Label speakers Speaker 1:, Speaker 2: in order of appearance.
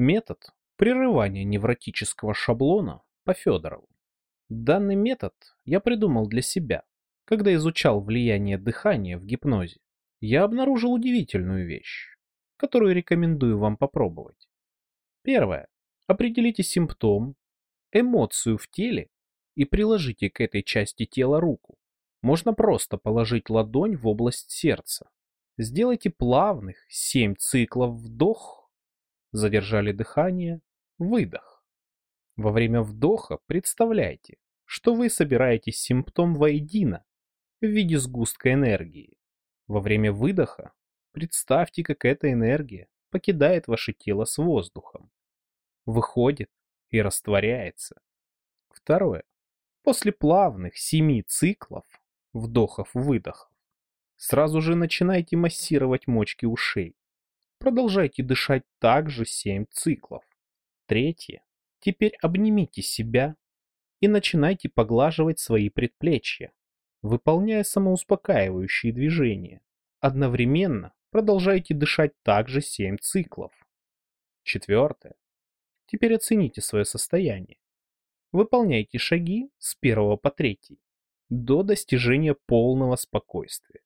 Speaker 1: Метод прерывания невротического шаблона по Федорову. Данный метод я придумал для себя, когда изучал влияние дыхания в гипнозе. Я обнаружил удивительную вещь, которую рекомендую вам попробовать. Первое. Определите симптом, эмоцию в теле и приложите к этой части тела руку. Можно просто положить ладонь в область сердца. Сделайте плавных 7 циклов вдох, задержали дыхание, выдох. Во время вдоха представляйте, что вы собираете симптом воедино в виде сгустка энергии. Во время выдоха представьте, как эта энергия покидает ваше тело с воздухом, выходит и растворяется. Второе. После плавных семи циклов вдохов-выдохов сразу же начинайте массировать мочки ушей. Продолжайте дышать также 7 циклов. Третье. Теперь обнимите себя и начинайте поглаживать свои предплечья, выполняя самоуспокаивающие движения. Одновременно продолжайте дышать также 7 циклов. Четвертое. Теперь оцените свое состояние. Выполняйте шаги с первого по третий до достижения полного спокойствия.